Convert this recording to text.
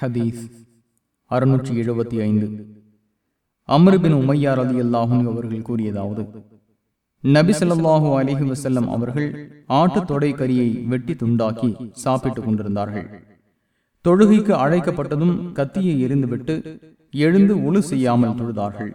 ஹதீஸ் அறுநூற்றி எழுபத்தி ஐந்து. அமருபின் உமையார் அலி அல்லாஹும் அவர்கள் கூறியதாவது நபி ஸல்லல்லாஹு அலிஹி வசல்லம் அவர்கள் ஆட்டு தொடை கரியை வெட்டி துண்டாக்கி சாப்பிட்டுக் கொண்டிருந்தார்கள். தொழுகைக்கு அழைக்கப்பட்டதும் கத்தியை எரிந்துவிட்டு எழுந்து ஒழு செய்யாமல் தொழுதார்கள்.